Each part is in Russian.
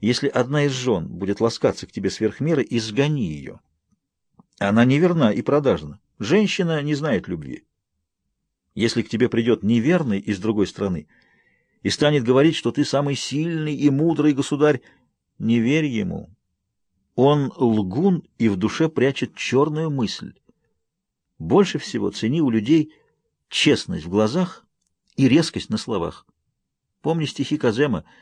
Если одна из жен будет ласкаться к тебе сверх меры, изгони ее. Она неверна и продажна. Женщина не знает любви. Если к тебе придет неверный из другой страны и станет говорить, что ты самый сильный и мудрый государь, не верь ему. Он лгун и в душе прячет черную мысль. Больше всего цени у людей честность в глазах и резкость на словах. Помни стихи Казема —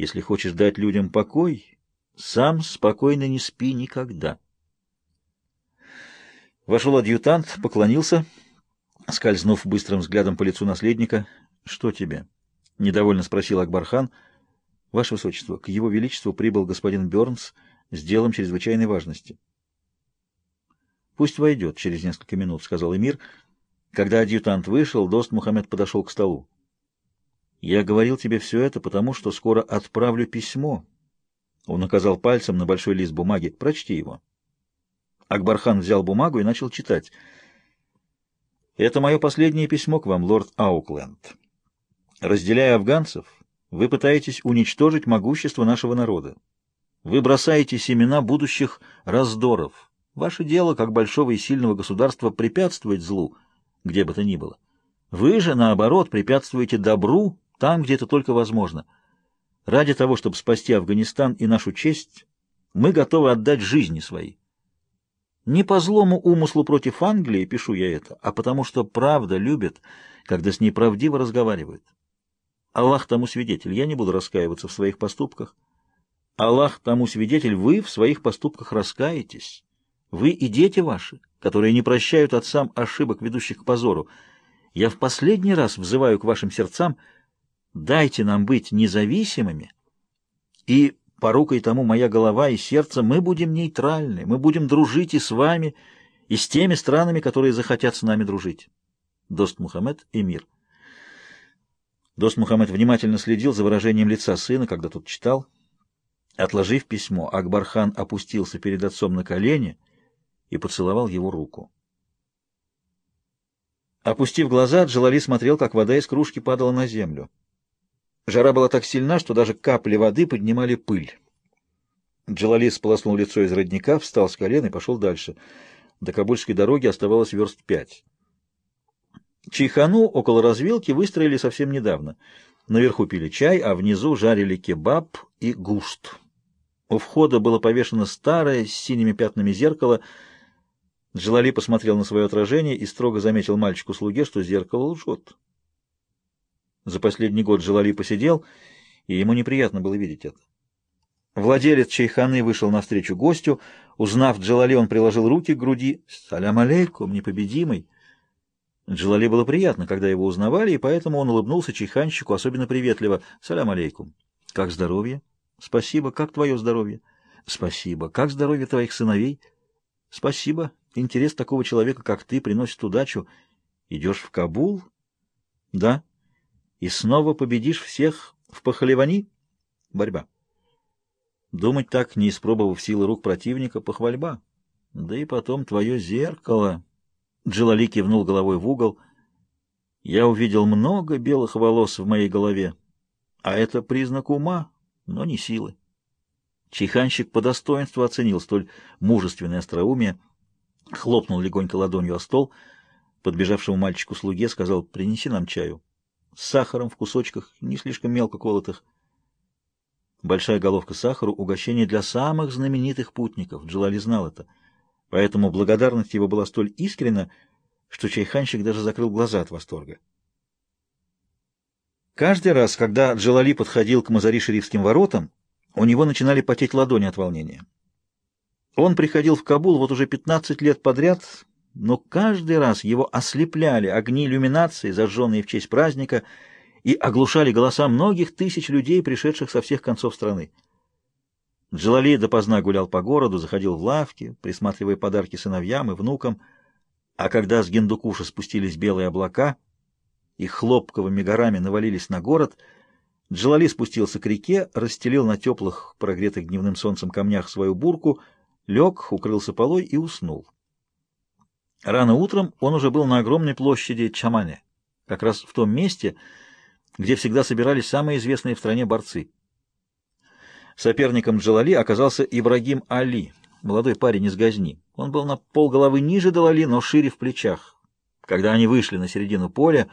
если хочешь дать людям покой, сам спокойно не спи никогда. Вошел адъютант, поклонился, скользнув быстрым взглядом по лицу наследника. — Что тебе? — недовольно спросил Акбархан. — Ваше Высочество, к Его Величеству прибыл господин Бернс с делом чрезвычайной важности. — Пусть войдет через несколько минут, — сказал Эмир. Когда адъютант вышел, Дост Мухаммед подошел к столу. Я говорил тебе все это, потому что скоро отправлю письмо. Он указал пальцем на большой лист бумаги. Прочти его. Акбархан взял бумагу и начал читать. Это мое последнее письмо к вам, лорд Аукленд. Разделяя афганцев, вы пытаетесь уничтожить могущество нашего народа. Вы бросаете семена будущих раздоров. Ваше дело, как большого и сильного государства, препятствовать злу, где бы то ни было. Вы же, наоборот, препятствуете добру там, где это только возможно. Ради того, чтобы спасти Афганистан и нашу честь, мы готовы отдать жизни свои. Не по злому умыслу против Англии пишу я это, а потому что правда любит, когда с ней правдиво разговаривают. Аллах тому свидетель, я не буду раскаиваться в своих поступках. Аллах тому свидетель, вы в своих поступках раскаетесь. Вы и дети ваши, которые не прощают отцам ошибок, ведущих к позору. Я в последний раз взываю к вашим сердцам — Дайте нам быть независимыми, и порукой тому моя голова и сердце, мы будем нейтральны, мы будем дружить и с вами, и с теми странами, которые захотят с нами дружить. Дост Мухаммед и мир. Дост Мухаммед внимательно следил за выражением лица сына, когда тот читал. Отложив письмо, Акбархан опустился перед отцом на колени и поцеловал его руку. Опустив глаза, Джалали смотрел, как вода из кружки падала на землю. Жара была так сильна, что даже капли воды поднимали пыль. Джалали сполоснул лицо из родника, встал с колен и пошел дальше. До Кабульской дороги оставалось верст пять. Чайхану около развилки выстроили совсем недавно. Наверху пили чай, а внизу жарили кебаб и густ. У входа было повешено старое с синими пятнами зеркало. Джалали посмотрел на свое отражение и строго заметил мальчику-слуге, что зеркало лжет. За последний год Желали посидел, и ему неприятно было видеть это. Владелец чайханы вышел навстречу гостю. Узнав Джалали, он приложил руки к груди. «Салям алейкум, непобедимый!» Джалали было приятно, когда его узнавали, и поэтому он улыбнулся чайханщику особенно приветливо. «Салям алейкум!» «Как здоровье?» «Спасибо. Как твое здоровье?» «Спасибо. Как здоровье твоих сыновей?» «Спасибо. Интерес такого человека, как ты, приносит удачу. Идешь в Кабул?» «Да» и снова победишь всех в похлевани? Борьба. Думать так, не испробовав силы рук противника, похвальба. Да и потом твое зеркало... Джалали кивнул головой в угол. Я увидел много белых волос в моей голове, а это признак ума, но не силы. Чайханщик по достоинству оценил столь мужественное остроумие, хлопнул легонько ладонью о стол, подбежавшему мальчику-слуге сказал «принеси нам чаю» с сахаром в кусочках, не слишком мелко колотых. Большая головка сахара — угощение для самых знаменитых путников. Джалали знал это. Поэтому благодарность его была столь искренна, что чайханщик даже закрыл глаза от восторга. Каждый раз, когда Джалали подходил к Мазари-Шерифским воротам, у него начинали потеть ладони от волнения. Он приходил в Кабул вот уже 15 лет подряд, но каждый раз его ослепляли огни иллюминации, зажженные в честь праздника, и оглушали голоса многих тысяч людей, пришедших со всех концов страны. Джалали допоздна гулял по городу, заходил в лавки, присматривая подарки сыновьям и внукам, а когда с Гендукуша спустились белые облака и хлопковыми горами навалились на город, Джалали спустился к реке, расстелил на теплых, прогретых дневным солнцем камнях свою бурку, лег, укрылся полой и уснул. Рано утром он уже был на огромной площади Чамане, как раз в том месте, где всегда собирались самые известные в стране борцы. Соперником Джалали оказался Ибрагим Али, молодой парень из Газни. Он был на полголовы ниже Джалали, но шире в плечах. Когда они вышли на середину поля,